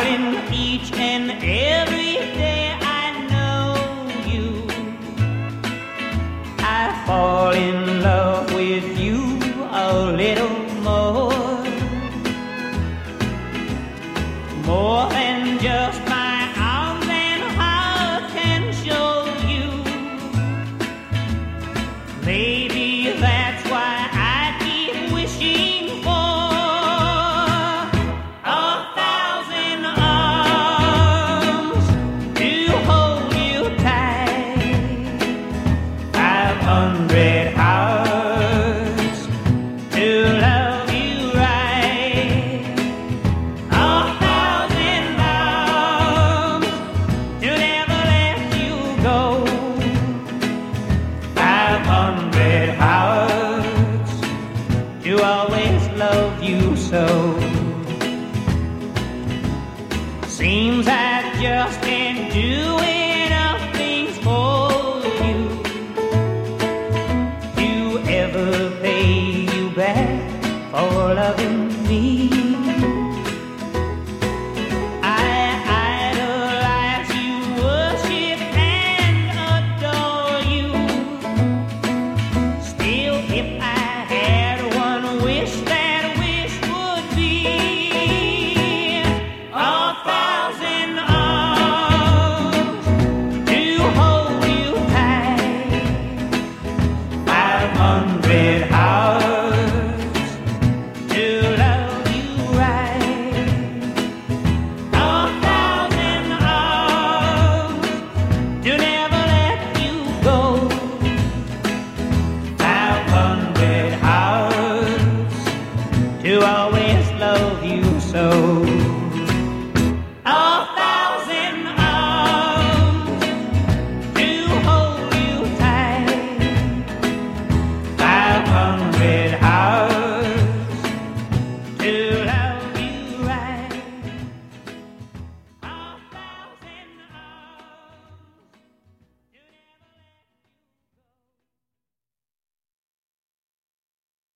Darling, each and every day I know you. I fall in love with you a little more. More than just to always love you so. Seems I just can't do enough things for you to ever pay you back for loving me.